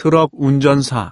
트럭 운전사.